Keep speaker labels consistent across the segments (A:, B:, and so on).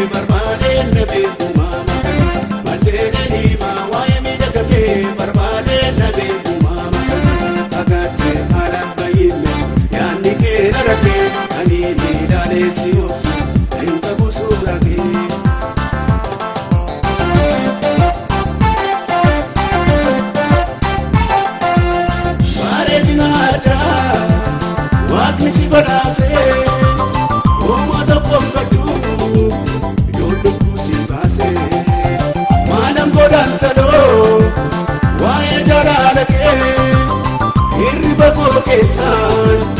A: llevar dhaqee hirriba koo keessaa.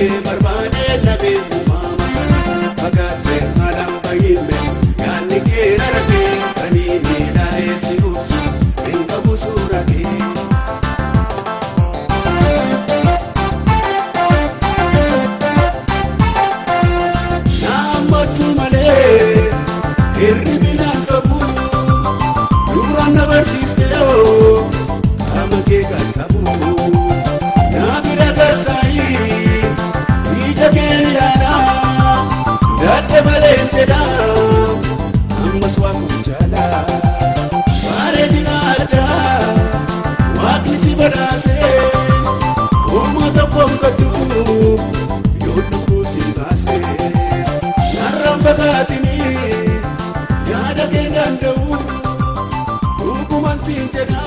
A: give jedha ammas waaqni jaala bareedina addaa waaqni si badhaase uumaa tokkoof gaddu yoo lubbuu si baase narraan fagaatini yaada kee danda'u dhuguman siin jedha.